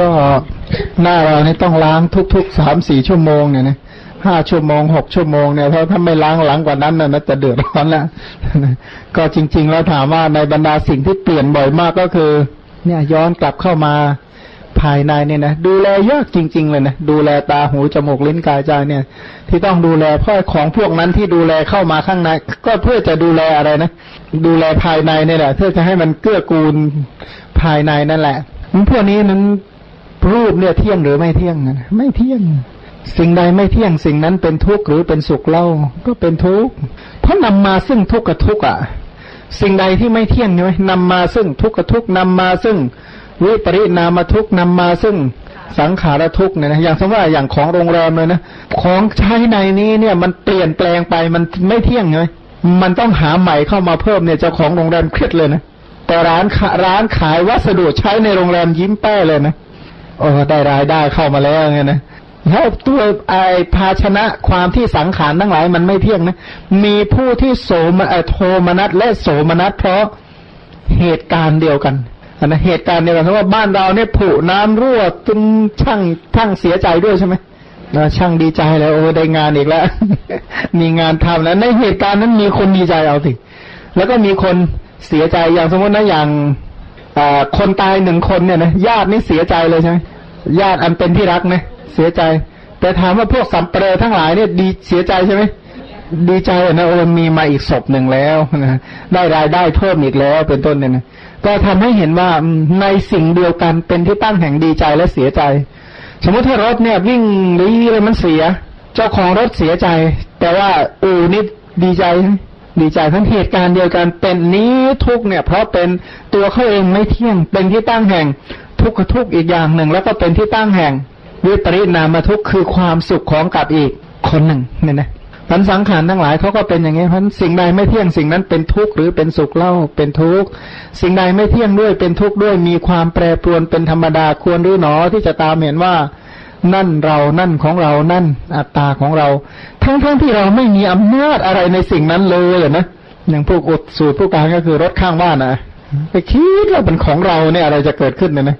ก็หน้าเราเนี่ยต้องล้างทุกๆสามสี่ชั่วโมงเนี่ยนะห้าชั่วโมงหกชั่วโมงเนี่ยถ้าถ้าไม่ล้างหลังกว่านั้นน่ะจะเดือดร้อนแล้วก็จริง ๆ แล้วถามว่าในบรรดาสิ่งที่เปลี่ยนบ่อยมากก็คือ เนี่ยย้อนกลับเข้ามาภายในเนี่ยนะดูแลยากจริง ๆ เลยนะดูแลตาหูจมูกลิ้นกายใจเนี่ย ที่ต้องดูแลเพราะของพวกนั้นที่ดูแลเข้ามาข้างใน ก็เพื่อจะดูแลอะไรนะดูแลภายในเนี่ยแหละเพื่อจะให้มันเกื้อกูลภายในนั่นแหละพวกนี้นั้น รูปเนี่ยเที่ยงหรือไม่เที่ยงนะไม่เที่ยง สิ่งใดไม่เที่ยงสิ่งนั้นเป็นทุกข์หรือเป็นสุขเล่าก็เป็นทุกข์เพราะนำมาซึ่งทุกข์กับทุกข์อะ สิ่งใดที่ไม่เที่ยงใช่ไหมนำมาซึ่งทุกข์กับทุกข์นำมาซึ่งวิปริณามทุกข์นำมาซึ่งสังขารทุกข์เนี่ยนะอย่างสมมติว่าอย่างของโรงแรมเลยนะของใช้ในนี้เนี่ยมันเปลี่ยนแปลงไปมันไม่เที่ยงใช่ไหมมันต้องหาใหม่เข้ามาเพิ่มเนี่ยเจ้าของโรงแรมเครียดเลยนะแต่ร้านร้านขายวัสดุใช้ในโรงแรมยิ้มแป้เลยนะ โอ้ได้รายได้เข้ามาแล้วไงนะแล้วตัวไอภาชนะความที่สังขารทั้งหลายมันไม่เที่ยงนะ มีผู้ที่โสมโทมนัสและโสมนัสเพราะเหตุการณ์เดียวกันนะเหตุการณ์เดียวกันเพราะว่าบ้านเราเนี่ยผุน้ำรั่วจนช่างช่างเสียใจด้วยใช่ไหมนะช่างดีใจแล้วโอ้ได้งานอีกแล้ว มีงานทำแล้วในเหตุการณ์นั้นมีคนดีใจเอาสิแล้วก็มีคนเสียใจอย่างสมมตินะอย่าง คนตายหนึ่งคนเนี่ยนะญาตินี่เสียใจเลยใช่ไหมญาติอันเป็นที่รักนะเสียใจ แต่ถามว่าพวกสัมเปรทั้งหลายเนี่ยดีเสียใจใช่ไหมดีใจนะโอ้มีมาอีกศพหนึ่งแล้วนะได้รายได้เพิ่มอีกแล้วเป็นต้นเนี่ยนะก็ทำให้เห็นว่าในสิ่งเดียวกันเป็นที่ตั้งแห่งดีใจและเสียใจ สมมติถ้ารถเนี่ยวิ่งรีเลยมันเสีย เจ้าของรถเสียใจ แต่ว่าอูนี่ดีใจ ดีใจทั้งเหตุการณ์เดียวกันเป็นนี้ทุกเนี่ย เพราะเป็นตัวเขาเองไม่เที่ยง เป็นที่ตั้งแห่งทุกข์ทุกข์อีกอย่างหนึ่ง แล้วก็เป็นที่ตั้งแห่งวิปริณามทุกข์คือความสุขของกับอีกคนหนึ่งเนี่ยนะพันสังขารทั้งหลายเขาก็เป็นอย่างนี้พันสิ่งใดไม่เที่ยงสิ่งนั้นเป็นทุกข์หรือเป็นสุขเล่าเป็นทุกข์สิ่งใดไม่เที่ยงด้วยเป็นทุกข์ด้วยมีความแปรปรวนเป็นธรรมดาควรหรือหนอที่จะตามเห็นว่า นั่นเรานั่นของเรานั่นอัตตาของเรา ทั้งๆทที่เราไม่มีอำนาจอะไรในสิ่งนั้นเลยนะอย่างพวกอดสูตรผู้การก็คือรถข้างบ้านนะไปคิดว่าเป็นของเราเนี่ยอะไรจะเกิดขึ้นเนี่ยนะ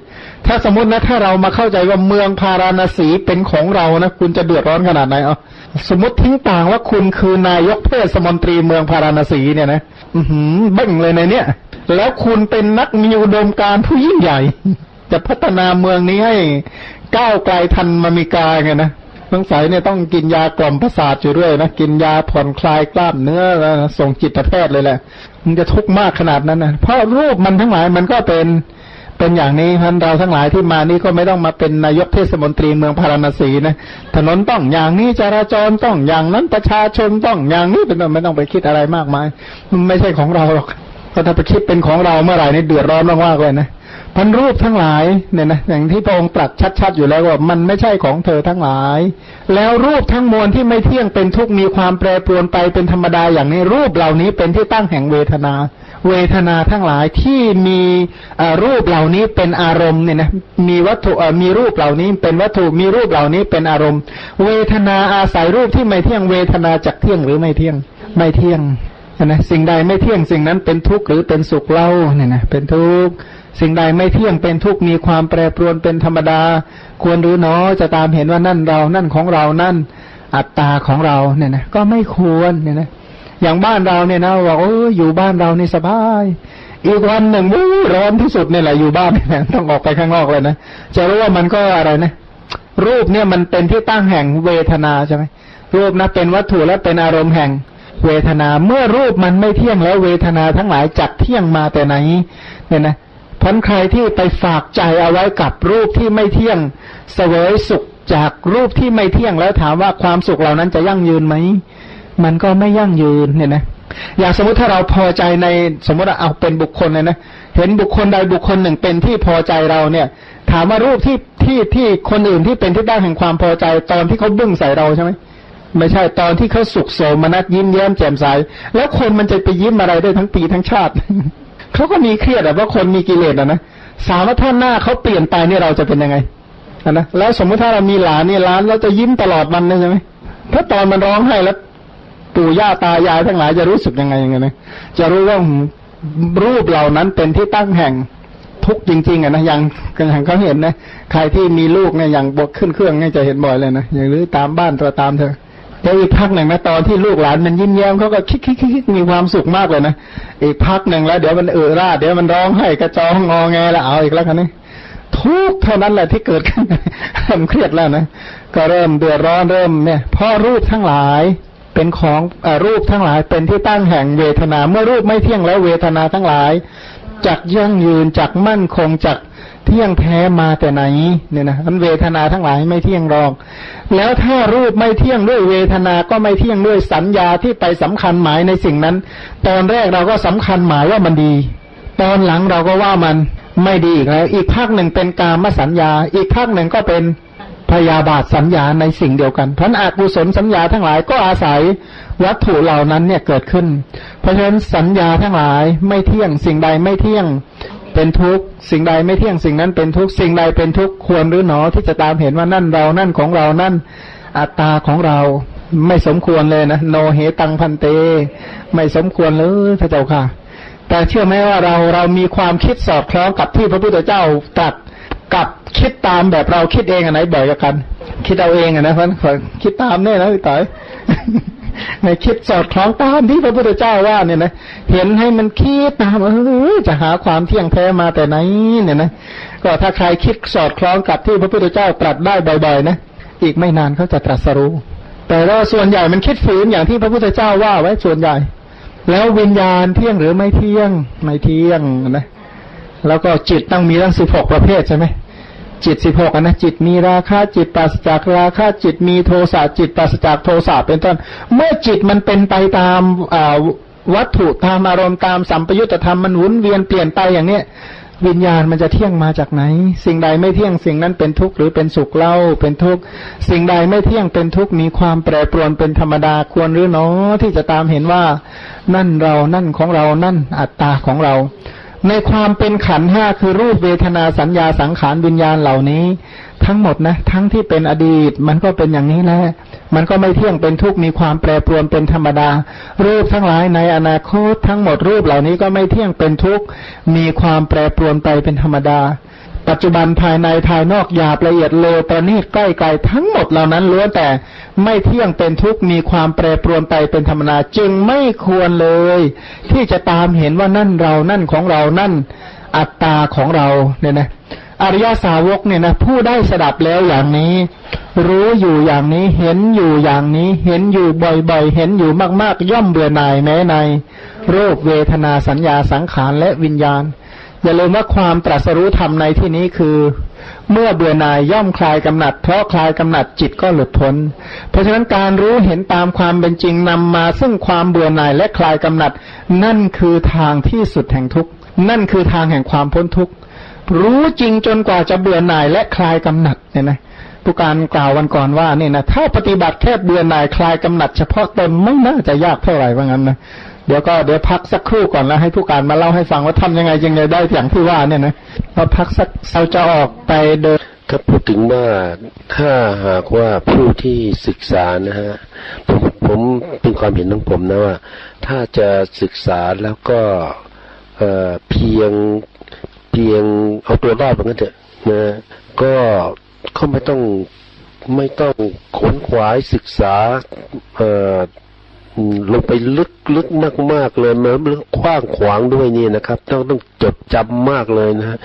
ถ้าสมมตินะถ้าเรามาเข้าใจว่าเมืองพาราณสีเป็นของเรานะคุณจะเดือดร้อนขนาดไหนเอาสมมติทิ้งต่างว่าคุณคือนายกเทศมนตรีเมืองพาราณสีเนี่ยนะอือหือเบ่งเลยในเนี้ยแล้วคุณเป็นนักมีอุดมการผู้ยิ่งใหญ่ จะพัฒนาเมืองนี้ให้ก้าวไกลทันมามิกาไงนะสงสัยเนี่ยต้องกินยากล่อมประสาทอยู่ด้วยนะกินยาผ่อนคลายกล้ามเนื้อส่งจิตแพทย์เลยแหละมันจะทุกข์มากขนาดนั้นนะเพราะรูปมันทั้งหลายมันก็เป็นเป็นอย่างนี้ท่านเราทั้งหลายที่มานี่ก็ไม่ต้องมาเป็นนายกเทศมนตรีเมืองพาราณสีนะถนนต้องอย่างนี้จราจรต้องอย่างนั้นประชาชนต้องอย่างนี้เป็นต้นไม่ต้องไปคิดอะไรมากมายมันไม่ใช่ของเราหรอกถ้าไปคิดเป็นของเราเมื่อไหร่นี่เดือดร้อนมากๆเลยนะ พันรูปทั้งหลายเนี่ยนะอย่างที่พระองค์ตรัสชัด ๆ อยู่แล้วว่ามันไม่ใช่ของเธอทั้งหลาย แล้วรูปทั้งมวลที่ไม่เที่ยงเป็นทุกข์มีความแปรปรวนไปเป็นธรรมดาอย่างนี้รูปเหล่านี้เป็นที่ตั้งแห่งเวทนา เวทนาทั้งหลายที่มีรูปเหล่านี้เป็นอารมณ์เนี่ยนะมีวัตถุมีรูปเหล่านี้เป็นวัตถุมีรูปเหล่านี้เป็นอารมณ์ เวทนาอาศัยรูปที่ไม่เที่ยงเวทนาจักเที่ยงหรือไม่เที่ยงไม่เที่ยงนะสิ่งใดไม่เที่ยงสิ่งนั้นเป็นทุกข์หรือเป็นสุขเล่าเนี่ยนะเป็นทุกข์ สิ่งใดไม่เที่ยงเป็นทุกข์มีความแปรปรวนเป็นธรรมดา ควรรู้เนาะจะตามเห็นว่านั่นเรานั่นของเรานั่นอัตตาของเราเนี่ยนะก็ไม่ควรเนี่ยนะอย่างบ้านเราเนี่ยนะว่าโอ้อยู่บ้านเรานี่สบาย อีกวันหนึ่งวู้ร้อนที่สุดเนี่ยแหละอยู่บ้านเนี่ยต้องออกไปข้างนอกเลยนะจะรู้ว่ามันก็อะไรนะรูปเนี่ยมันเป็นที่ตั้งแห่งเวทนาใช่ไหมรูปนะเป็นวัตถุและเป็นอารมณ์แห่งเวทนา เมื่อรูปมันไม่เที่ยงแล้วเวทนาทั้งหลายจักเที่ยงมาแต่ไหนเนี่ยนะ พันใครที่ไปฝากใจเอาไว้กับรูปที่ไม่เที่ยงเสวยสุขจากรูปที่ไม่เที่ยงแล้วถามว่าความสุขเหล่านั้นจะยั่งยืนไหมมันก็ไม่ยั่งยืนเนี่ยนะอย่างสมมติถ้าเราพอใจในสมมติเอาเป็นบุคคลเลยนะเห็นบุคคลใดบุคคลหนึ่งเป็นที่พอใจเราเนี่ย ถามว่ารูปที่ที่ที่คนอื่นที่เป็นที่ตั้งแห่งความพอใจตอนที่เขาบึ้งใส่เราใช่ไหมไม่ใช่ตอนที่เขาสุขโสมนัสยิ้มแย้มแจ่มใสแล้วคนมันจะไปยิ้มอะไรได้ทั้งปีทั้งชาติ เขาก็มีเครียดอะว่าคนมีกิเลสอะนะสามว่าท่านหน้าเขาเปลี่ยนไปนี่เราจะเป็นยังไงนะแล้วสมมติถ้าเรามีหลานนี่หลานเราจะยิ้มตลอดมันใช่ไหมถ้าตอนมันร้องไห้แล้ว ปู่ย่าตายายทั้งหลายจะรู้สึกยังไงยังไงนะจะรู้ว่ารูปเหล่านั้นเป็นที่ตั้งแห่งทุกจริง ๆอะนะอย่างอย่างเขาเห็นนะใครที่มีลูกเนี่ยอย่างบกขึ้นเครื่องเนี่ยจะเห็นบ่อยเลยนะอย่างหรือตามบ้านตัวตามเธอ แต่อีกพักหนึ่งนะตอนที่ลูกหลานมันยิ้มแย้มเขาก็คิกคิกคิกมีความสุขมากเลยนะอีกพักหนึ่งแล้ว เดี๋ยวมันเออราเดี๋ยวมันร้องให้กระจองงอแงแล้วเอาอีกแล้วคันนี้ทุกเท่านั้นแหละที่เกิดขึ้นเริ่มเครียดแล้วนะก็เริ่มเดือดร้อนเริ่มเนี่ยพ่อรูปทั้งหลายเป็นของอรูปทั้งหลายเป็นที่ตั้งแห่งเวทนา เมื่อรูปไม่เที่ยงแล้วเวทนาทั้งหลายจักยั่งยืนจักมั่นคงจัก เที่ยงแท้มาแต่ไหนเนี่ยนะมันเวทนาทั้งหลายไม่เที่ยงรอง แล้วถ้ารูปไม่เที่ยงด้วยเวทนาก็ไม่เที่ยงด้วยสัญญาที่ไปสำคัญหมายในสิ่งนั้น ตอนแรกเราก็สำคัญหมายว่ามันดี ตอนหลังเราก็ว่ามันไม่ดีอีกแล้ว อีกภาคหนึ่งเป็นกามสัญญา อีกภาคหนึ่งก็เป็นพยาบาทสัญญาในสิ่งเดียวกันพันอากุศลสัญญาทั้งหลายก็อาศัยวัตถุเหล่านั้นเนี่ยเกิดขึ้น เพราะฉะนั้นสัญญาทั้งหลายไม่เที่ยงสิ่งใดไม่เที่ยง เป็นทุกข์สิ่งใดไม่เที่ยงสิ่งนั้นเป็นทุกข์สิ่งใดเป็นทุกข์ควรหรือหนอที่จะตามเห็นว่านั่นเรานั่นของเรานั่นอัตตาของเราไม่สมควรเลยนะโนเหตังพันเต ไม่สมควรเลยพระเจ้าค่ะ แต่เชื่อไหมว่าเราเรามีความคิดสอดคล้องกับที่พระพุทธเจ้าตรัสกับคิดตามแบบเราคิดเองอันไหนบ่อยกัน คิดเอาเองอะนะเพื่อนคิดตามเนี่ยนะพี่ต่อย ในคิดสอดคล้องตามที่พระพุทธเจ้าว่าเนี่ยนะเห็นให้มันคิดตามเออจะหาความเที่ยงแท้มาแต่ไหนเนี่ยนะก็ถ้าใครคิดสอดคล้องกับที่พระพุทธเจ้าตรัสได้บ่อยๆนะอีกไม่นานเขาจะตรัสรู้ แต่ว่าส่วนใหญ่มันคิดฝืนอย่างที่พระพุทธเจ้าว่าไว้ส่วนใหญ่ แล้ววิญญาณเที่ยงหรือไม่เที่ยงไม่เที่ยงนะแล้วก็จิตต้องมีทั้งสิบหกประเภทใช่ไหม จิตสิบหกนะจิตมีราคะจิตปราศจากราคะจิตมีโทสะจิตปราศจากโทสะเป็นต้น เมื่อจิตมันเป็นไปตามวัตถุตามอารมณ์ตามสัมปยุตธรรมมันหมุนเวียนเปลี่ยนไปอย่างเนี้ยวิญญาณมันจะเที่ยงมาจากไหน สิ่งใดไม่เที่ยงสิ่งนั้นเป็นทุกข์หรือเป็นสุขเล่าเป็นทุกข์สิ่งใดไม่เที่ยงเป็นทุกข์มีความแปรปรวนเป็นธรรมดาควรหรือเนาะที่จะตามเห็นว่า นั่นเรานั่นของเรานั่นอัตตาของเรา ในความเป็นขันห้าคือรูปเวทนาสัญญาสังขารวิญญาณเหล่านี้ ทั้งหมดนะ ทั้งที่เป็นอดีต มันก็เป็นอย่างนี้แหละมันก็ไม่เที่ยงเป็นทุกข์มีความแปรปรวนเป็นธรรมดา รูปทั้งหลายในอนาคตทั้งหมดรูปเหล่านี้ก็ไม่เที่ยงเป็นทุกข์มีความแปรปรวนไปเป็นธรรมดา ปัจจุบันภายในภายนอกหยาบละเอียดเลวตอนนี้ใกล้ไกลทั้งหมดเหล่านั้นล้วนแต่ไม่เที่ยงเป็นทุกข์มีความแปรปรวนไปเป็นธรรมนาจึงไม่ควรเลย ที่จะตามเห็นว่านั่นเรานั่นของเรานั่นอัตตาของเราเนี่ยนะอริยสาวกเนี่ยนะผู้ได้สดับแล้วอย่างนี้ รู้อยู่อย่างนี้เห็นอยู่อย่างนี้ เห็นอยู่บ่อยๆ เห็นอยู่มากๆ ย่อมเบื่อหน่ายแม้ในโรคเวทนาสัญญาสังขารและวิญญาณ อย่าลืมว่าความตรัสรู้ธรรมในที่นี้คือ เมื่อเบื่อหน่ายย่อมคลายกำหนัด เพราะคลายกำหนัดจิตก็หลุดพ้น เพราะฉะนั้นการรู้เห็นตามความเป็นจริงนำมาซึ่งความเบื่อหน่ายและคลายกำหนัด นั่นคือทางที่สุดแห่งทุกข์นั่นคือทางแห่งความพ้นทุกข์รู้จริงจนกว่าจะเบื่อหน่ายและคลายกำหนัดเนี่ยนะผู้การกล่าววันก่อนว่าเนี่ยนะถ้าปฏิบัติแค่เบื่อหน่ายคลายกำหนัด เฉพาะตนไม่น่าจะยากเท่าไหร่ว่างั้นนะ เดี๋ยวก็เดี๋ยวพักสักครู่ก่อนแล้วให้ผู้การมาเล่าให้ฟังว่าทำยังไงจึงจะได้อย่างที่ว่าเนี่ยนะพอพักสักเราจะออกไปเดินถ้าพูดถึงว่าถ้าหากว่าผู้ที่ศึกษานะฮะผมผมเป็นความเห็นของผมนะว่า ถ้าจะศึกษาแล้วก็เอ่อเพียงเพียงเอาตัวรอดแบบนั้นเถอะนะก็เขาไม่ต้องไม่ต้องขนขวายศึกษาเอ่อ ลงไปลึกลึกมากมากเลยมันลึกกว้างขวางด้วยนี่นะครับ ต้องต้องจดจำมากเลยนะฮะ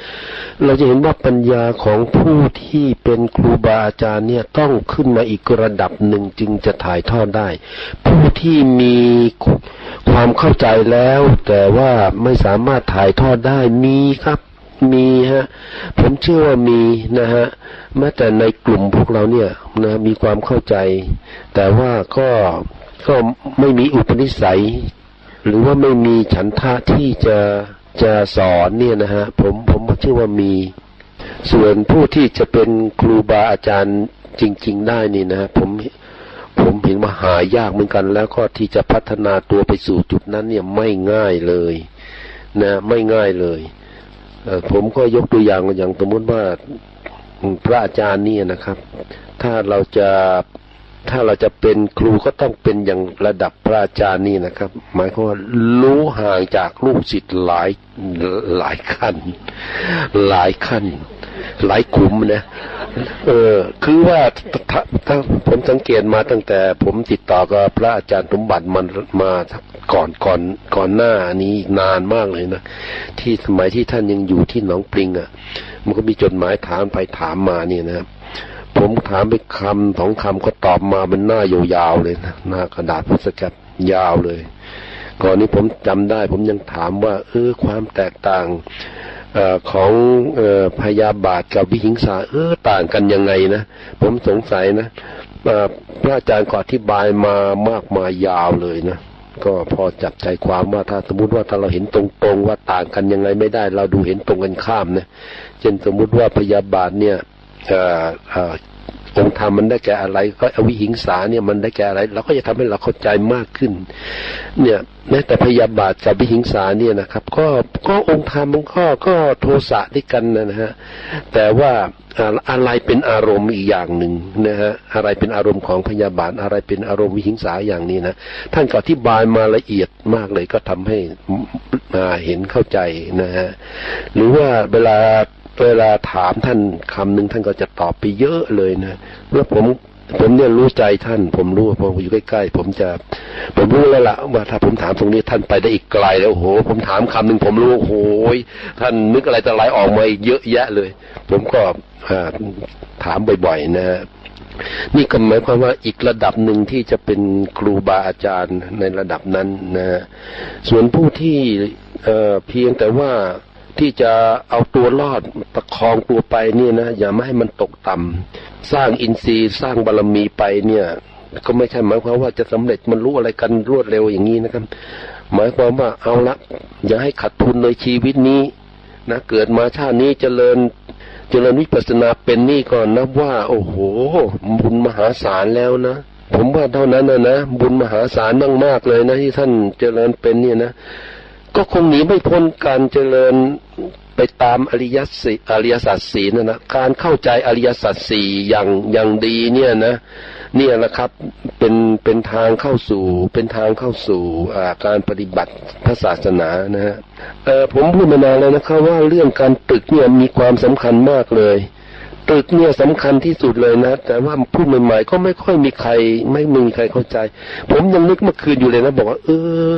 เราจะเห็นว่าปัญญาของผู้ที่เป็นครูบาอาจารย์เนี่ยต้องขึ้นมาอีกระดับหนึ่งจึงจะถ่ายทอดได้ ผู้ที่มีความเข้าใจแล้ว แต่ว่าไม่สามารถถ่ายทอดได้มีครับมีฮะ ผมเชื่อว่ามีนะฮะแม้แต่ในกลุ่มพวกเราเนี่ยนะมีความเข้าใจ แต่ว่าก็ ก็ไม่มีอุปนิสัย หรือว่าไม่มีฉันทะที่จะจะสอนเนี่ยนะฮะผมผมเชื่อว่ามี ส่วนผู้ที่จะเป็นครูบาอาจารย์จริง ๆ ได้นี่นะฮะผมผมเห็นว่าหายากเหมือนกัน แล้วก็ที่จะพัฒนาตัวไปสู่จุดนั้นเนี่ยไม่ง่ายเลยนะไม่ง่ายเลยเผมก็ยกตัวอย่างอย่างสมมติว่าพระอาจารย์เนี่ยนะครับ ถ้าเราจะ ถ้าเราจะเป็นครูก็ต้องเป็นอย่างระดับพระอาจารย์นี่นะครับ หมายความว่ารู้ห่างจากลูกศิษย์หลายหลายขั้น หลายขั้น หลายขุมนะเออคือว่าถ้าผมสังเกตมาตั้งแต่ ผมติดต่อกับพระอาจารย์สมบัติมันมาก่อนก่อนก่อนหน้านี้นานมากเลยนะที่สมัยที่ท่านยังอยู่ที่หนองปริงอะ่ะ มันก็มีจดหมายถามไปถามมาเนี่ยนะ ผมถามไปคำสองคำก็ตอบมาเป็นหน้ายาวๆเลยนะหน้ากระดาษพุทธกัดยาวเลย ก่อนนี้ผมจำได้ ผมยังถามว่า เออความแตกต่างอของอพยาบาทกับวิหิงสาเออต่างกันยังไงนะ ผมสงสัยนะพระอาจารย์ก็อธิบายมามากมายยาวเลยนะก็พอจับใจความว่าถ้าสมมติว่าถ้าเราเห็นตรงๆว่าต่างกันยังไงไม่ได้ เราดูเห็นตรงกันข้ามนะเช่นสมมุติว่าพยาบาทเนี่ย องค์ธรรมมันได้แก่อะไร ก็อวิหิงสาเนี่ยมันได้แก่อะไรเราก็จะทำให้เราเข้าใจมากขึ้น เนี่ยแม้แต่พยาบาทกับวิหิงสาเนี่ยนะครับ ก็ก็องค์ธรรมมันก็ก็โทสะด้วยกันนะฮะแต่ว่าอะไรเป็นอารมณ์อีกอย่างหนึ่งนะฮะอะไรเป็นอารมณ์ของพยาบาทอะไรเป็นอารมณ์วิหิงสาอย่างนี้นะท่านก็อธิบายมาละเอียดมากเลยก็ทำให้เห็นเข้าใจนะฮะหรือว่าเวลา เวลาถามท่านคำหนึ่งท่านก็จะตอบไปเยอะเลยนะเมื่อผมผมเนี่ยรู้ใจท่าน ผมรู้พออยู่ใกล้ๆผมจะ ผมรู้แล้วละว่าถ้าผมถามตรงนี้ท่านไปได้อีกไกลแล้วโอ้โหผมถามคำหนึ่งผมรู้โอ้โหท่านนึกอะไรจะไหลออกมาเยอะแยะเลย ผมก็ถามบ่อยๆนะนี่ก็หมายความว่าอีกระดับหนึ่งที่จะเป็นครูบาอาจารย์ในระดับนั้นนะส่วนผู้ที่เเพียงแต่ว่า ที่จะเอาตัวรอดประคองตัวไปนี่นะอย่าไม่ให้มันตกต่ำสร้างอินทรีย์สร้างบารรมีไปเนี่ย ก็ไม่ใช่หมายความว่าจะสำเร็จมันรู้อะไรกันรวดเร็วอย่างนี้นะครับ หมายความว่าเอาละอย่าให้ขาดทุนในชีวิตนี้นะเกิดมาชาตินี้เจริญเจริญวิปัสสนาเป็นนี่ก่อนนับว่า โอ้โห บุญมหาศาลแล้วนะ ผมว่าเท่านั้นนะนะบุญมหาศาลมากๆเลยนะที่ท่านเจริญเป็นเนี่ยนะ ก็คงหนีไม่พ้นการเจริญไปตามอริยสัจอริยสัจสีนั่นนะการเข้าใจอริยสัจสี่อย่างอย่างดีเนี่ยนะ เนี่ยแหละครับเป็นเป็นทางเข้าสู่ เป็นทางเข้าสู่การปฏิบัติพระศาสนานะฮะผมพูดมานานแล้วนะครับว่าเรื่องการตึกเนี่ยมีความสำคัญมากเลย ตึกเนี่ยสำคัญที่สุดเลยนะ แต่ว่าพูดใหม่ๆก็ไม่ค่อยมีใคร ไม่มีใครเข้าใจ ผมยังนึกเมื่อคืนอยู่เลยนะบอกว่า เออ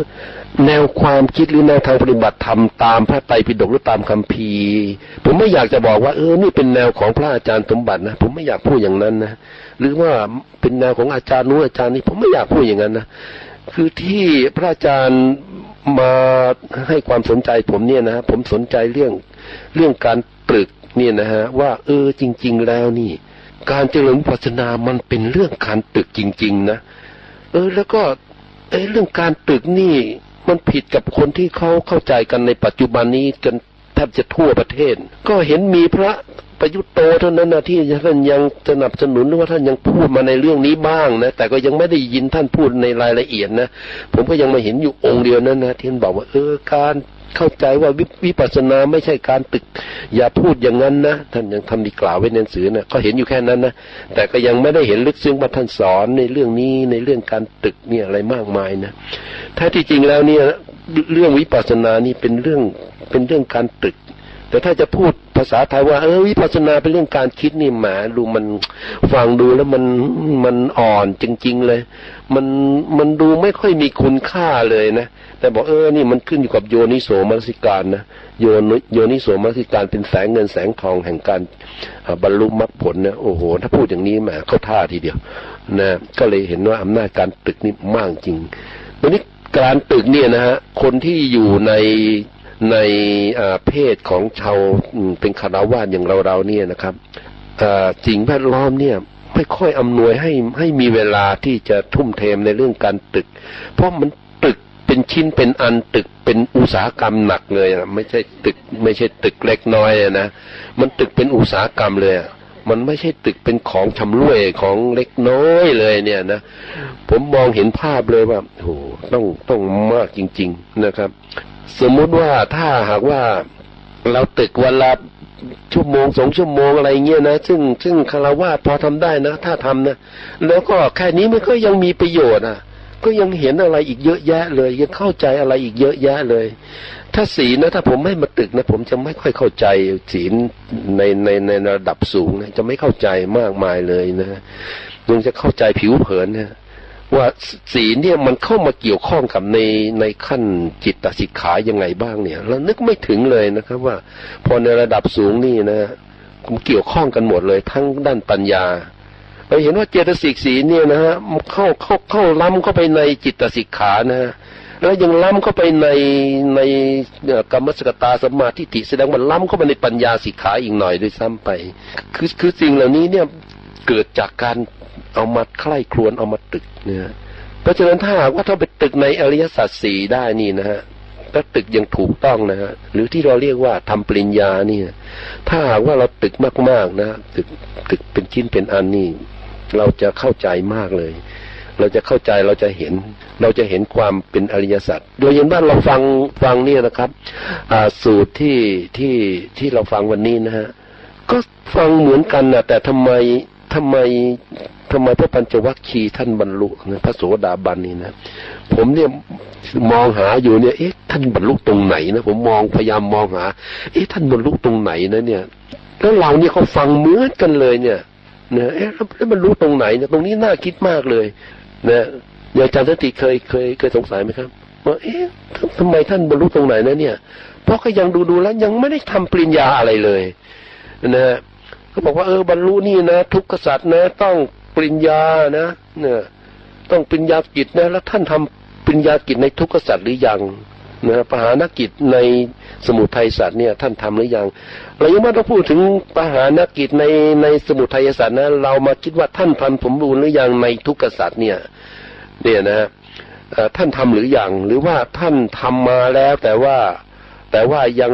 แนวความคิดหรือแนวทางปฏิบัติทำตามพระไตรปิฎกหรือตามคัมภีร์ ผมไม่อยากจะบอกว่าเออนี่เป็นแนวของพระอาจารย์สมบัตินะผมไม่อยากพูดอย่างนั้นนะหรือว่าเป็นแนวของอาจารย์นู้นอาจารย์นี้ผมไม่อยากพูดอย่างนั้นนะคือที่พระอาจารย์มาให้ความสนใจผมเนี่ยนะผมสนใจเรื่องเรื่องการตรึก เนี่ยนะฮะว่าเออจริง ๆ แล้วนี่ การเจริญปัสนามันเป็นเรื่องการตึกจริง ๆ นะเออแล้วก็เออเรื่องการตึกนี่ มันผิดกับคนที่เขาเข้าใจกันในปัจจุบันนี้กันแทบจะทั่วประเทศ ก็เห็นมีพระประยุทธ์โตเท่านั้นนะที่ท่านยังสนับสนุนว่าท่านยังพูดมาในเรื่องนี้บ้างนะแต่ก็ยังไม่ได้ยินท่านพูดในรายละเอียดนะผมก็ยังมาเห็นอยู่องค์เดียวนั้นนะที่ท่านบอกว่าเออการ เข้าใจว่าวิปัสสนาไม่ใช่การตึก อย่าพูดอย่างนั้นนะท่านยังทำดีกล่าวไว้ในหนังสือนะก็เห็นอยู่แค่นั้นนะแต่ก็ยังไม่ได้เห็นลึกซึ้งว่าท่านสอนในเรื่องนี้ในเรื่องการตึกเนี่ยอะไรมากมายนะถ้าที่จริงแล้วเนี่ยเรื่องวิปัสสนานี่เป็นเรื่องเป็นเรื่องการตึกแต่ถ้าจะพูดภาษาไทยว่าเออวิปัสสนาเป็นเรื่องการคิดนี่หมาดูมันฟังดูแล้วมันมันอ่อนจริง ๆเลย มันมันดูไม่ค่อยมีคุณค่าเลยนะ แต่บอกเออนี่มันขึ้นอยู่กับโยนิโสมนสิการนะโยนโยนิโสมนสิการเป็นแสงเงินแสงทองแห่งการบรรลุมรรคผลนะโอ้โห ถ้าพูดอย่างนี้มาเข้าท่าทีเดียวนะก็เลยเห็นว่าอำนาจการตึกนี่มากจริงวันนี้การตึกเนี่ยนะฮะคนที่อยู่ในในเพศของชาวเป็นคารวาสอย่างเราๆเนี่ยนะครับสิ่งแวดล้อมเนี่ยไม่ค่อยอำนวยให้ให้มีเวลาที่จะทุ่มเทมในเรื่องการตึก เพราะมันตึก เป็นชิ้นเป็นอันตึกเป็นอุตสาหกรรมหนักเลยอะไม่ใช่ตึก ไม่ใช่ตึกเล็กน้อยนะมันตึกเป็นอุตสาหกรรมเลยมันไม่ใช่ตึกเป็นของชำร่วยของเล็กน้อยเลยเนี่ยนะผมมองเห็นภาพเลยว่าโหต้องต้องมากจริง ๆนะครับ สมมุติว่าถ้าหากว่าเราตึกวันละชั่วโมงสองชั่วโมงอะไรเงี้ยนะซึ่งซึ่งคารวะพอทำได้นะ ถ้าทำนะแล้วก็แค่นี้มันก็ยังมีประโยชน์อะ ก็ยังเห็นอะไรอีกเยอะแยะเลย ยังเข้าใจอะไรอีกเยอะแยะเลย ถ้าศีลนะถ้าผมไม่มาตึกนะ ผมจะไม่ค่อยเข้าใจศีลในในในระดับสูงนะจะไม่เข้าใจมากมายเลยนะยังจะเข้าใจผิวเผินนะว่าศีลเนี่ยมันเข้ามาเกี่ยวข้องกับในในขั้นจิตตสิกขายังไงบ้างเนี่ยเรานึกไม่ถึงเลยนะครับ ว่าพอในระดับสูงนี่นะมันเกี่ยวข้องกันหมดเลย ทั้งด้านปัญญา เราเห็นว่าเจตสิกศีเนี่ยนะฮะเข้าเข้าเข้าล้ำเข้าไปในจิตสิกขานะฮะแล้วยังล้ำเข้าไปในในกรรมสกตาสมาธิิแสดงว่าล้ำเข้าไปในปัญญาสิกขาอีกหน่อยด้วยซ้ำไป คือคือสิ่งเหล่านี้เนี่ยเกิดจากการเอามาใคร่ครวญเอามาตึกเนี่ยเพราะฉะนั้นถ้าหากว่าถ้าไปตึกในอริยสัจสี่ได้นี่นะฮะถ้าตึกยังถูกต้องนะฮะหรือที่เราเรียกว่าทำปริญญาเนี่ย ถ้าหากว่าเราตึกมากๆนะตึกตึกเป็นชิ้นเป็นอันนี่ เราจะเข้าใจมากเลย เราจะเข้าใจเราจะเห็น เราจะเห็นความเป็นอริยสัจโดยเห็นว่าเราฟังฟังเนี่ยนะครับสูตรที่ที่ที่เราฟังวันนี้นะฮะก็ฟังเหมือนกันนะแต่ทำไมทำไมทำไมพระปัญจวัคคีย์ท่านบรรลุนะพระโสดาบันนี่นะผมเนี่ยมองหาอยู่เนี่ย เอ๊ะ ท่านบรรลุตรงไหนนะผมมองพยายามมองหา เอ๊ะท่านบรรลุตรงไหนนะเนี่ย แล้วเราเนี่ยเขาฟังเหมือนกันเลยเนี่ย นะเอ๊ะแล้วบรรลุตรงไหนเนี่ยตรงนี้น่าคิดมากเลยนะอย่างอาจารย์สติเคยเคยเคยสงสัยไหมครับว่าเอ๊ะทำไมท่านบรรลุตรงไหนนะเนี่ย เพราะก็ยังดูดูแล้วยังไม่ได้ทำปริญญาอะไรเลยนะเขาบอกว่าเออบรรลุนี่นะ ทุกขสัตว์นะ ต้องปริญญานะเนี่ยต้องปริญญากิจนะ แล้วท่านทำปริญญากิจในทุกขสัตว์หรือยัง นะปหานกิจในสมุทัยสัตว์เนี่ยท่านทำหรือยังเรายังไม่ต้องพูดถึงปหานกิจในในสมุทัยสัตว์นะเรามาคิดว่าท่านทำสมบูรณ์หรือยังในทุกขสัตว์เนี่ยเนี่ยนะท่านทำหรือยังหรือว่าท่านทำมาแล้วแต่ว่าแต่ว่ายัง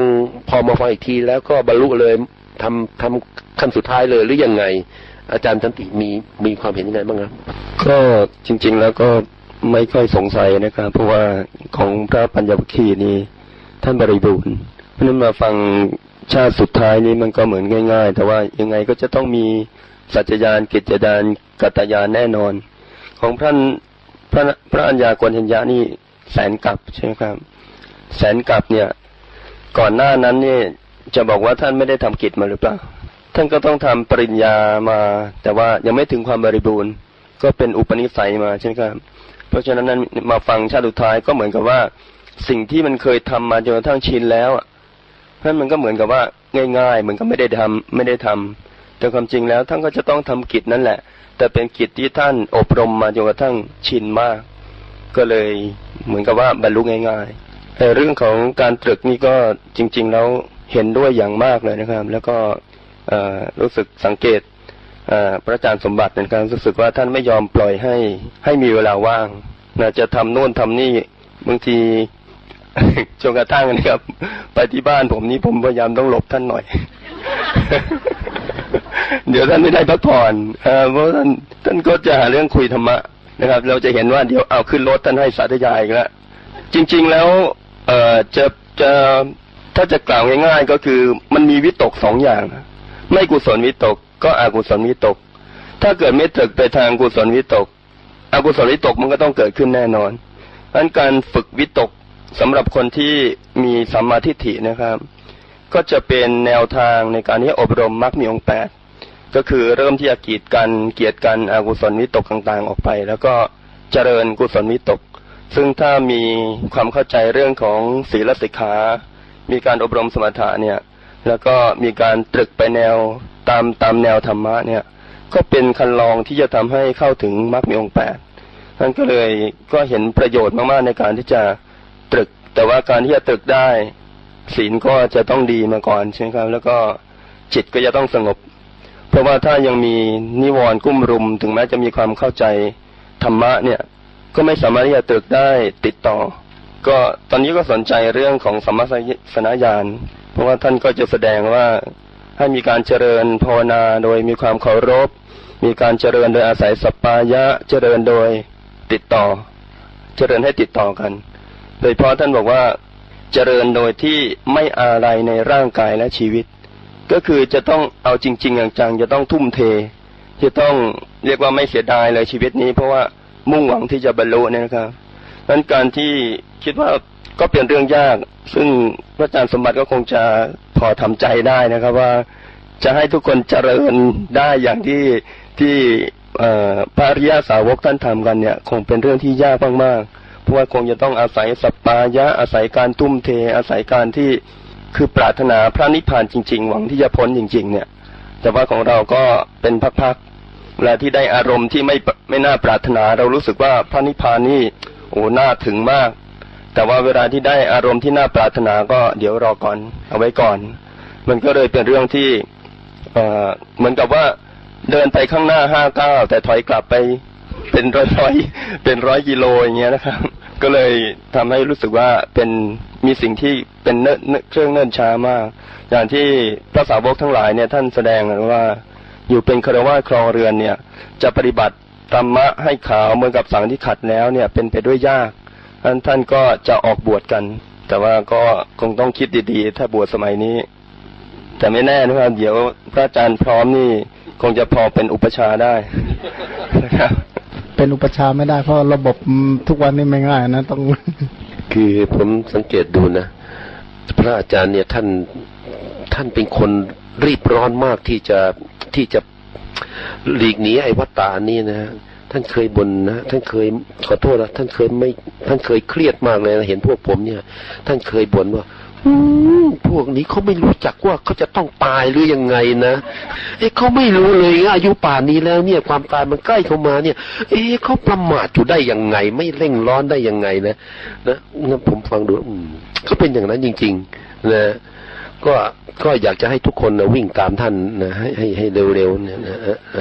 พอมาฟังอีกทีแล้วก็บรรลุเลยทำทำขั้นสุดท้ายเลยหรือยังไง อาจารย์สันติมีมีความเห็นยังไงบ้างครับ ก็จริง ๆ แล้วก็ ไม่ค่อยสงสัยนะครับ เพราะว่าของพระปัญญวคีนี้ท่านบริบูรณ์เพราะนั้นมาฟังชาติสุดท้ายนี้มันก็เหมือนง่าย ๆ แต่ว่ายังไงก็จะต้องมีสัจจญานกิจญานกัตยานแน่นอน ของพระพระพระอัญญากรเห็นยะนี่แสนกับใช่ไหมครับ แสนกับเนี่ย ก่อนหน้านั้นเนี่ยจะบอกว่าท่านไม่ได้ทำกิจมาหรือเปล่า ท่านก็ต้องทำปริญญามา แต่ว่ายังไม่ถึงความบริบูรณ์ ก็เป็นอุปนิสัยมาใช่ไหมครับ เพราะฉะนั้นนั้นมาฟังชาติสุดท้ายก็เหมือนกับว่า สิ่งที่มันเคยทำมาจนกระทั่งชินแล้วนั่นมันก็เหมือนกับว่าง่ายๆเหมือนกับไม่ได้ทำไม่ได้ทำแต่ความจริงแล้วท่านก็จะต้องทำกิจนั่นแหละ แต่เป็นกิจที่ท่านอบรมมาจนกระทั่งชินมาก ก็เลยเหมือนกับว่าบรรลุง่าย ๆ แต่เรื่องของการตรึกนี่ก็จริง ๆ แล้วเห็นด้วยอย่างมากเลยนะครับ แล้วก็รู้สึกสังเกต พระอาจารย์สมบัตินะครับรู้สึกว่าท่านไม่ยอมปล่อยให้ ให้มีเวลาว่างนะจะทำโน่นทำนี่บางทีจนกระทั่งนะครับ ไปที่บ้านผมนี่ผมพยายามต้องหลบท่านหน่อย เดี๋ยวท่านไม่ได้พักผ่อนเพราะท่านท่านก็จะหาเรื่องคุยธรรมะนะครับ เราจะเห็นว่าเดี๋ยวเอาขึ้นรถท่านให้สาธยายอีกแล้วจริง ๆ แล้ว เอ่อจะจะถ้าจะกล่าวง่ายๆก็คือมันมีวิตกสองอย่าง ไม่กุศลวิตก ก็อกุศลวิตก ถ้าเกิดไม่ตึกไปทางกุศลวิตก อกุศลวิตกมันก็ต้องเกิดขึ้นแน่นอนดังการฝึกวิตกสำหรับคนที่มีสัมมาทิฏฐินะครับ ก็จะเป็นแนวทางในการที่อบรมมรรคมีองค์แปดก็คือเริ่มที่จะกีดกันเกียรติกันอกุศลวิตกต่างๆออกไป แล้วก็เจริญกุศลวิตก ซึ่งถ้ามีความเข้าใจเรื่องของศีลสิกขา มีการอบรมสมถะเนี่ย แล้วก็มีการตรึกไปแนว ตามตามแนวธรรมะเนี่ย ก็เป็นคันลองที่จะทำให้เข้าถึงมรรคมีองค์แปดนั่นก็เลยก็เห็นประโยชน์มากๆในการที่จะตรึก แต่ว่าการที่จะตรึกได้ ศีลก็จะต้องดีมาก่อนใช่ไหมครับ แล้วก็จิตก็จะต้องสงบ เพราะว่าถ้ายังมีนิวรณ์กุ้มรุม ถึงแม้จะมีความเข้าใจธรรมะเนี่ย ก็ไม่สามารถที่จะตรึกได้ติดต่อ ก็ตอนนี้ก็สนใจเรื่องของสมสนญาณเพราะว่าท่านก็จะแสดงว่า ให้มีการเจริญภาวนาโดยมีความเคารพ มีการเจริญโดยอาศัยสปายะ เจริญโดยติดต่อ เจริญให้ติดต่อกัน โดยเพราะท่านบอกว่าเจริญโดยที่ไม่อะไรในร่างกายและชีวิต ก็คือจะต้องเอาจริงๆจังจะต้องทุ่มเท จะต้องเรียกว่าไม่เสียดายเลยชีวิตนี้ เพราะว่ามุ่งหวังที่จะบรรลุเนี่ยนะครับนั้นการที่คิดว่า ก็เป็นเรื่องยาก ซึ่งพระอาจารย์สมบัติก็คงจะพอทำใจได้นะครับว่าจะให้ทุกคนเจริญได้อย่างที่ที่พระริยาสาวกท่านทำกันเนี่ย คงเป็นเรื่องที่ยากมากๆ เพราะว่าคงจะต้องอาศัยสัปปายะ อาศัยการตุ้มเท อาศัยการที่คือปรารถนาพระนิพพานจริง ๆ หวังที่จะพ้นจริง ๆ เนี่ย แต่ว่าของเราก็เป็นพักๆเวลาที่ได้อารมณ์ที่ไม่ไม่น่าปรารถนา เรารู้สึกว่าพระนิพพานนี่โอ้น่าถึงมาก แต่ว่าเวลาที่ได้อารมณ์ที่น่าปรารถนาก็เดี๋ยวรอก่อน เอาไว้ก่อน มันก็เลยเป็นเรื่องที่เอเหมือนกับว่าเดินไปข้างหน้าห้าเก้าแต่ถอยกลับไปเป็นร้อยร้อยเป็นร้อยกิโลอย่างเงี้ยนะครับ ก็เลยทำให้รู้สึกว่าเป็นมีสิ่งที่เป็นเนเครื่องเนิ่นช้ามาก อย่างที่พระสาวกทั้งหลายเนี่ยท่านแสดงว่าอยู่เป็นคารวะครองเรือนเนี่ย จะปฏิบัติธรรมะให้ขาวเหมือนกับสังที่ขัดแล้วเนี่ยเป็นไปด้วยยาก ท่านท่านก็จะออกบวชกัน แต่ว่าก็คงต้องคิดดีๆ ถ้าบวชสมัยนี้ แต่ไม่แน่นะครับ เดี๋ยวพระอาจารย์พร้อมนี่ คงจะพอเป็นอุปชาได้นะครับ เป็นอุปชาไม่ได้เพราะระบบทุกวันนี้ไม่ง่ายนะต้อง คือผมสังเกตดูนะพระอาจารย์เนี่ยท่านท่านเป็นคนรีบร้อนมากที่จะที่จะหลีกหนีไอ้วัตตานี่นะ ท่านเคยบ่นนะท่านเคยขอโทษนะท่านเคยไม่ ท่านเคยเครียดมากเลยนะเห็นพวกผมเนี่ย ท่านเคยบ่นว่าพวกนี้เขาไม่รู้จักว่าเขาจะต้องตายหรือยังไงนะ เอ้เขาไม่รู้เลยอายุป่านนี้แล้วเนี่ย ความตายมันใกล้เข้ามาเนี่ย เอ้เขาประมาทอยู่ได้ยังไง ไม่เร่งร้อนได้ยังไงนะนะนผมฟังดูอืมเขาเป็นอย่างนั้นจริง ๆ นะก็ก็อยากจะให้ทุกคนนะวิ่งตามท่านนะให้ให้ให้เร็วๆเนี่ยน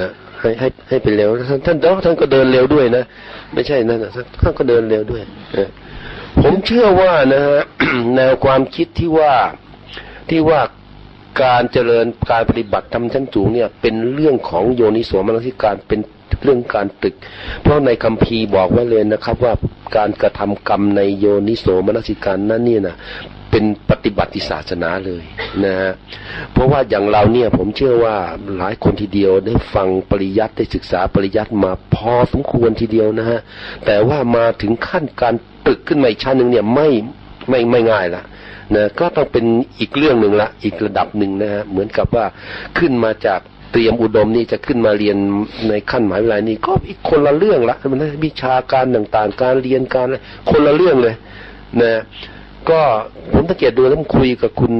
ะ ให้ให้ให้เป็นเร็วท่านท่านท่านก็เดินเร็วด้วยนะไม่ใช่นั่นนะท่านก็เดินเร็วด้วยผมเชื่อว่านะฮะแนวความคิดที่ว่าที่ว่าการเจริญการปฏิบัติทำชั้นสูงเนี่ย เป็นเรื่องของโยนิสวมนสิการเป็น เรื่องการตึก เพราะในคัมภีร์บอกไว้เลยนะครับ ว่าการกระทำกรรมในโยนิโสมนสิการนั้นเนี่ยนะเป็นปฏิบัติศาสนาเลยนะฮะเพราะว่าอย่างเราเนี่ยผมเชื่อว่าหลายคนทีเดียวได้ฟังปริยัติได้ศึกษาปริยัติมาพอสมควรทีเดียวนะฮะแต่ว่ามาถึงขั้นการตึกขึ้นมาอีกชั้นหนึ่งเนี่ยไม่ไม่ไม่ง่ายละนะก็ต้องเป็นอีกเรื่องหนึ่งละอีกระดับหนึ่งนะฮะเหมือนกับว่าขึ้นมาจาก เตรียมอุดมนี่จะขึ้นมาเรียนในขั้นหมายเวิทยานี่ก็อีกคนละเรื่องละมันวิชาการต่างๆ การเรียนการคนละเรื่องเลย นะ ก็ผมสังเกตดูแล้วคุยกับคุณ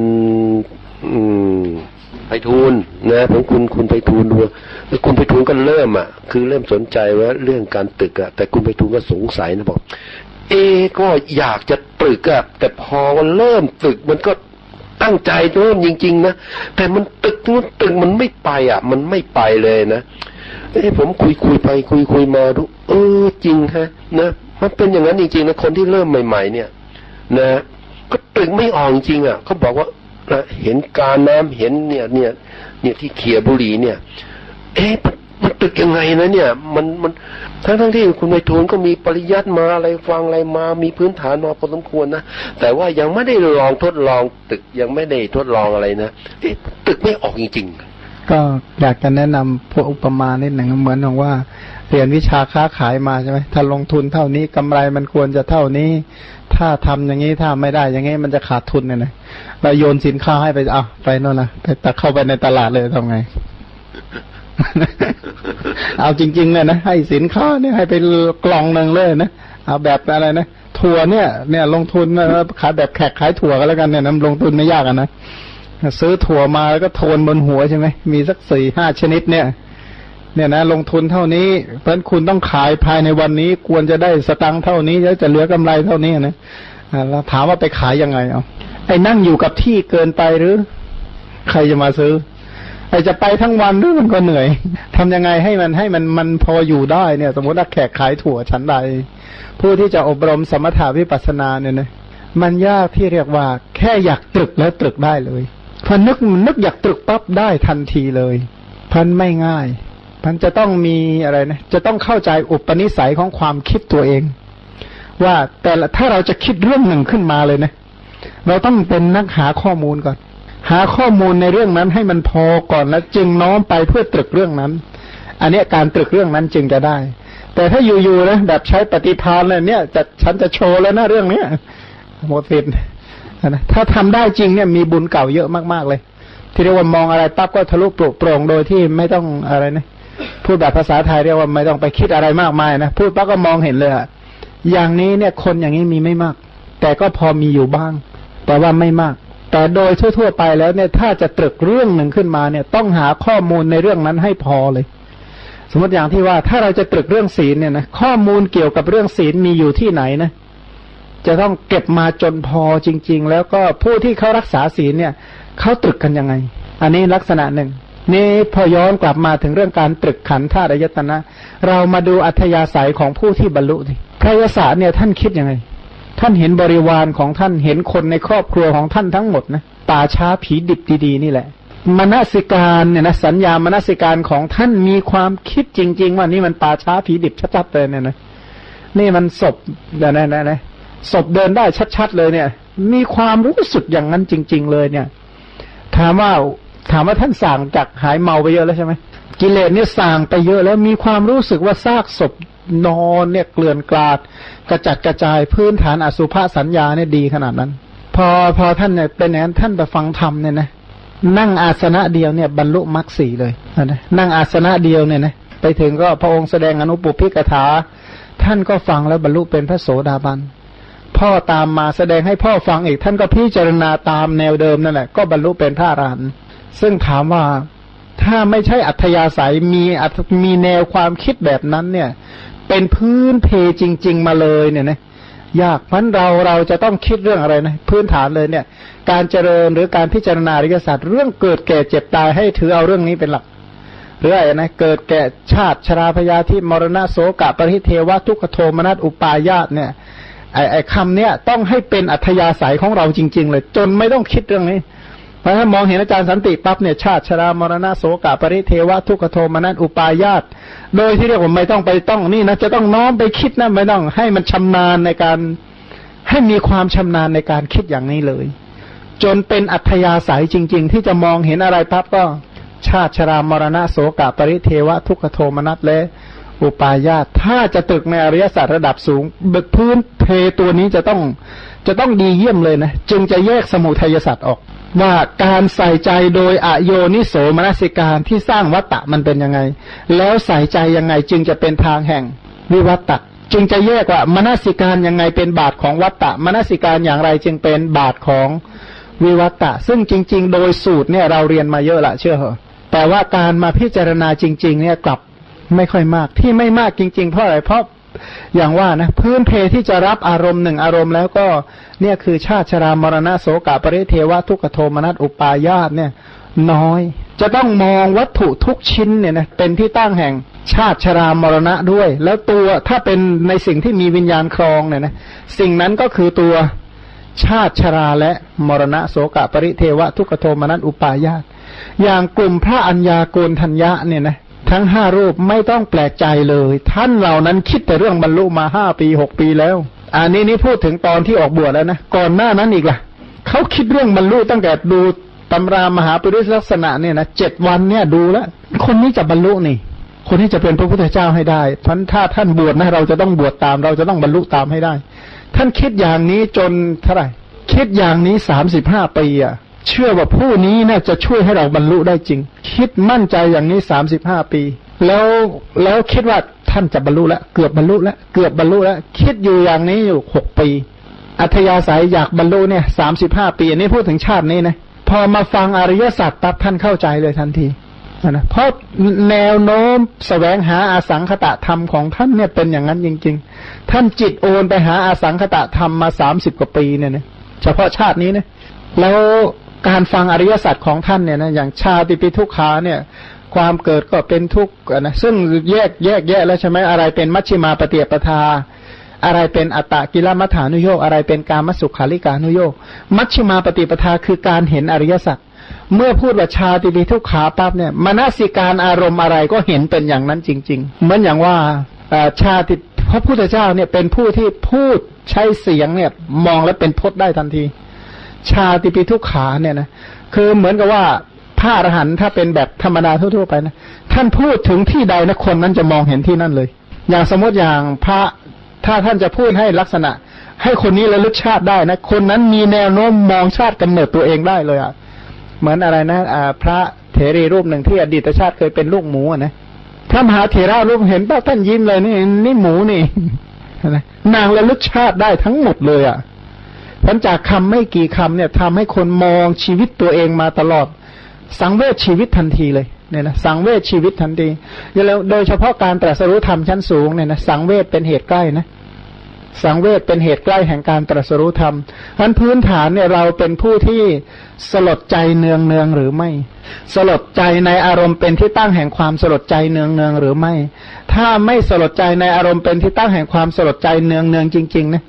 อืมไพฑูรย์นะผมคุณคุณไพฑูรย์ดูคุณไพฑูรย์ก็เริ่มอะ คือเริ่มสนใจว่าเรื่องการตึกอะ แต่คุณไพฑูรย์ก็สงสัยนะบอก เอก็อยากจะตึกอะแต่พอเริ่มตึกมันก็ ตั้งใจเริ่มจริง ๆ นะ แต่มันตึกมันตึกมันไม่ไปอะ มันไม่ไปเลยนะเอ้ผมคุยคุยไป คุยคุยมาดูเออจริงฮะนะมันเป็นอย่างนั้นจริงๆนะคนที่เริ่มใหม่ ๆ เนี่ย นะ ก็ตึกไม่ออกจริงอะเขาบอกว่าเห็นการน้ำเห็นเนี่ย เนี่ย เนี่ยที่เขียบุรีเนี่ย เอ๊ะ มันตึกยังไงนะเนี่ย มันมันทั้งทั้งที่คุณไมทูลก็มีปริยัติมาอะไรฟังอะไรมา มีพื้นฐานมาพอสมควรนะแต่ว่ายังไม่ได้ลองทดลองตึกยังไม่ได้ทดลองอะไรนะตึกไม่ออกจริงๆ ก็อยากจะแนะนำพวกอุปมานิดหนึ่งเหมือนว่าเรียนวิชาค้าขายมาใช่ไหมถ้าลงทุนเท่านี้กำไรมันควรจะเท่านี้ ถ้าทำอย่างนี้ถ้าไม่ได้ อย่างนี้มันจะขาดทุนเนี่ยนะเราโยนสินค้าให้ไปเอาไปโน่นนะไปแต่เข้าไปในตลาดเลยทำไง เอาจริงๆเลยนะให้สินค้าเนี่ยให้ไปกล่องหนึ่งเลยนะเอาแบบอะไรนะถั่วเนี่ย เนี่ย ลงทุนนะขายแบบแขกขายถั่วกันแล้วกันเนี่ยนะลงทุนไม่ยากนะ ซื้อถั่วมาแล้วก็โทนบนหัวใช่ไหมมีสักสี่ห้าชนิดเนี่ย เนี่ยนะลงทุนเท่านี้ เพราะคุณต้องขายภายในวันนี้ควรจะได้สตังค์เท่านี้แล้วจะเหลือกำไรเท่านี้นะแล้วถามว่าไปขายยังไงเอาไอ้นั่งอยู่กับที่เกินไปหรือ ใครจะมาซื้อ ไอจะไปทั้งวันด้วยมันก็เหนื่อยทำยังไงให้มันให้มันมันพออยู่ได้เนี่ย สมมติว่าแขกขายถั่วชั้นใด ผู้ที่จะอบรมสมถาวิปัสสนาเนี่ยนะมันยากที่เรียกว่า แค่อยากตรึกแล้วตรึกได้เลยพันนึกนึกอยากตรึกปั๊บได้ทันทีเลยพันไม่ง่ายพันจะต้องมีอะไรนะจะต้องเข้าใจอุปนิสัยของความคิดตัวเอง ว่าแต่ละถ้าเราจะคิดเรื่องหนึ่งขึ้นมาเลยนะเราต้องเป็นนักหาข้อมูลก่อน หาข้อมูลในเรื่องนั้นให้มันพอก่อนแล้วจึงน้อมไปเพื่อตรึกเรื่องนั้น อันนี้การตรึกเรื่องนั้นจึงจะได้ แต่ถ้าอยู่ๆนะแบบใช้ปฏิภาณเลยเนี่ยจะฉันจะโชว์แล้วนะเรื่องเนี้ยหมดสิทธิ์นะถ้าทำได้จริงเนี่ยมีบุญเก่าเยอะมากๆเลย ที่เรียกว่ามองอะไรปั๊บก็ทะลุปลุกโปร่งโดยที่ไม่ต้องอะไรนะพูดแบบภาษาไทยเรียกว่าไม่ต้องไปคิดอะไรมากมายนะพูดปั๊บก็มองเห็นเลยอะอย่างนี้เนี่ยคนอย่างนี้มีไม่มาก แต่ก็พอมีอยู่บ้าง แต่ว่าไม่มาก แต่โดยทั่ว ๆ ไปแล้วเนี่ยถ้าจะตรึกเรื่องหนึ่งขึ้นมาเนี่ย ต้องหาข้อมูลในเรื่องนั้นให้พอเลย สมมติอย่างที่ว่าถ้าเราจะตรึกเรื่องศีลเนี่ยนะข้อมูลเกี่ยวกับเรื่องศีลมีอยู่ที่ไหนนะจะต้องเก็บมาจนพอจริง ๆ แล้วก็ผู้ที่เขารักษาศีลเนี่ยเขาตรึกกันยังไง อันนี้ลักษณะหนึ่ง นี่พอย้อนกลับมาถึงเรื่องการตรึกขันธ์ธาตุอายตนะ เรามาดูอัธยาศัยของผู้ที่บรรลุทีพระยศเนี่ยท่านคิดยังไง ท่านเห็นบริวารของท่านเห็นคนในครอบครัวของท่านทั้งหมดนะป่าช้าผีดิบดีๆนี่แหละมนสิการเนี่ยนะสัญญามนสิการของท่านมีความคิดจริง ๆ ว่านี่มันป่าช้าผีดิบชัดๆเลยเนี่ยนะนี่มันศพเดี๋ยวนะนะนะศพเดินได้ชัด ๆ เลยเนี่ย มีความรู้สึกอย่างนั้นจริง ๆ เลยเนี่ย ถามว่าถามว่าท่านสั่งจากหายเมาไปเยอะแล้วใช่ไหม กิเลสเนี่ยสั่งไปเยอะแล้วมีความรู้สึกว่าซากศพนอนเนี่ยเกลื่อนกลาด กระจัดกระจายพื้นฐานอสุภสัญญาเนี่ยดีขนาดนั้น พอพอท่านเนี่ยเป็นอย่างนั้นท่านไปฟังธรรมเนี่ยนะนั่งอาสนะเดียวเนี่ยบรรลุมรรคสีเลยนะนั่งอาสนะเดียวเนี่ยนะไปถึงก็พระองค์แสดงอนุปุพิกถา ท่านก็ฟังแล้วบรรลุเป็นพระโสดาบันพ่อตามมาแสดงให้พ่อฟังอีก ท่านก็พิจารณาตามแนวเดิมนั่นแหละก็บรรลุเป็นพระอรหันต์ซึ่งถามว่า ถ้าไม่ใช่อัธยาศัยมีมีแนวความคิดแบบนั้นเนี่ย เป็นพื้นเพจริง ๆ มาเลยเนี่ยนะยากเพราะเราเราจะต้องคิดเรื่องอะไรนะพื้นฐานเลยเนี่ย การเจริญหรือการพิจารณาอริยสัจเรื่องเกิดแก่เจ็บตายให้ถือเอาเรื่องนี้เป็นหลักหรืออะไรนะเกิดแก่ชาติชราพยาธิมรณะโสกะปริเทวทุกขโทมนัสอุปายาตเนี่ยไอ้ไอ้คำเนี้ยต้องให้เป็นอัธยาศัยของเราจริง ๆ เลย จนไม่ต้องคิดเรื่องนี้ เพราะถ้ามองเห็นอาจารย์สันติปั๊บเนี่ยชาติชรามรณะโสกะปริเทวทุกขโทมนัสอุปายาตโดยที่เรียกว่าไม่ต้องไปต้องนี่นะจะต้องน้อมไปคิดนะไม่ต้อง ให้มันชำนาญในการให้มีความชำนาญในการคิดอย่างนี้เลย จนเป็นอัธยาศัยจริง ๆ ที่จะมองเห็นอะไรปั๊บก็ ชาติชรามรณะโสกะปริเทวทุกขโทมนัสและอุปายาตถ้าจะตึกในอริยสัจระดับสูงบึกพื้นเพตัวนี้จะต้องจะต้องดีเยี่ยมเลยนะ จึงจะแยกสมุทัยสัตว์ออก ว่าการใส่ใจโดยอโยนิโสมนสิการที่สร้างวัตตะมันเป็นยังไง แล้วใส่ใจยังไงจึงจะเป็นทางแห่งวิวัตตะจึงจะแยกว่ามนสิการยังไงเป็นบาทของวัตตะมนสิการอย่างไรจึงเป็นบาทของวิวัตตะ ซึ่งจริง ๆ โดยสูตรเนี่ยเราเรียนมาเยอะละเชื่อเหรอแต่ว่าการมาพิจารณาจริง ๆ เนี่ยกลับไม่ค่อยมากที่ไม่มากจริง ๆ เพราะอะไรเพราะ อย่างว่านะพื้นเพที่จะรับอารมณ์หนึ่งอารมณ์แล้วก็เนี่ยคือชาติชรามรณะโสกะปริเทวะทุกขโทมนัสอุปายาตเนี่ย น้อย จะต้องมองวัตถุทุกชิ้นเนี่ยนะเป็นที่ตั้งแห่งชาติชรามรณะด้วย แล้วตัวถ้าเป็นในสิ่งที่มีวิญญาณครองเนี่ยนะสิ่งนั้นก็คือตัวชาติชราและมรณะโสกะปริเทวะทุกขโทมนัสอุปายาตอย่างกลุ่มพระัญญาโกณทัญญะเนี่ยนะ ทั้งห้ารูปไม่ต้องแปลกใจเลย ท่านเหล่านั้นคิดแต่เรื่องบรรลุมาห้าปีหกปีแล้ว อันนี้นี่พูดถึงตอนที่ออกบวชแล้วนะ ก่อนหน้านั้นอีกล่ะ เขาคิดเรื่องบรรลุตั้งแต่ดูตำรามหาปริศลักษณะเนี่ยนะเจ็ดวันเนี่ยดูแล้ว คนนี้จะบรรลุนี่ คนนี้จะเป็นพระพุทธเจ้าให้ได้พันถ้าท่านบวชนะเราจะต้องบวชตาม เราจะต้องบรรลุตามให้ได้ ท่านคิดอย่างนี้จนเท่าไหร่คิดอย่างนี้สามสิบห้าปีอะ เชื่อว่าผู้นี้น่าจะช่วยให้เราบรรลุได้จริง คิดมั่นใจอย่างนี้สามสิบห้าปี แล้วแล้วคิดว่าท่านจะบรรลุแล้วเกือบบรรลุแล้วเกือบบรรลุแล้วคิดอยู่อย่างนี้อยู่หกปี อัธยาศัยอยากบรรลุเนี่ยสามสิบห้าปี อันนี้พูดถึงชาตินี้นะพอมาฟังอริยสัจตับท่านเข้าใจเลยทันทีนะเพราะแนวโน้มสแสวงหาอาสังคตะธรรมของท่านเนี่ยเป็นอย่างนั้นจริง ๆ ท่านจิตโอนไปหาอาสังคตะธรรมมาสามสิบกว่าปีเนี่ยนะเฉพาะชาตินี้นะแล้ว การฟังอริยสัจของท่านเนี่ยนะอย่างชาติปิทุกขาเนี่ย ความเกิดก็เป็นทุกข์นะซึ่งแยกแยกแยกแล้วใช่ไหมอะไรเป็นมัชฌิมาปฏิปทา อะไรเป็นอัตตกิลมัฐานุโยกอะไรเป็นการมสุขาริกานุโยกมัชฌิมาปฏิปทาคือการเห็นอริยสัจเมื่อพูดว่าชาติปีทุกขาปั๊บเนี่ยมนสิการอารมณ์อะไรก็เห็นเป็นอย่างนั้นจริง ๆ เหมือนอย่างว่าชาติพระพุทธเจ้าเนี่ยเป็นผู้ที่พูดใช้เสียงเนี่ยมองแล้วเป็นพจน์ได้ทันที ชาติปีทุกขาเนี่ยนะคือเหมือนกับว่าพระอรหันต์ถ้าเป็นแบบธรรมดาทั่วๆไปนะท่านพูดถึงที่ใดนะคนนั้นจะมองเห็นที่นั่นเลย อย่างสมมติอย่างพระถ้าท่านจะพูดให้ลักษณะ ให้คนนี้ระลึกชาติได้นะคนนั้นมีแนวโน้มมองชาติกำเนิดตัวเองได้เลยอะเหมือนอะไรนะอ่าพระเถรีรูปหนึ่งที่อดีตชาติเคยเป็นลูกหมูอะนะพระมหาเถระรูปเห็นป้าท่านยิ้มเลยนี่นี่หมูนี่นะนางระลึกชาติได้ทั้งหมดเลยอะ พันจากคำไม่กี่คำเนี่ยทำให้คนมองชีวิตตัวเองมาตลอด สังเวชชีวิตทันทีเลยเนี่ยนะสังเวชชีวิตทันทีแล้วโดยเฉพาะการตรัสรู้ธรรมชั้นสูงเนี่ยนะสังเวชเป็นเหตุใกล้นะสังเวชเป็นเหตุใกล้แห่งการตรัสรู้ธรรมอันพื้นฐานเนี่ยเราเป็นผู้ที่สลดใจเนืองเนืองหรือไม่ สลดใจในอารมณ์เป็นที่ตั้งแห่งความสลดใจเนืองเนืองหรือไม่ ถ้าไม่สลดใจในอารมณ์เป็นที่ตั้งแห่งความสลดใจเนืองเนืองจริงๆนะ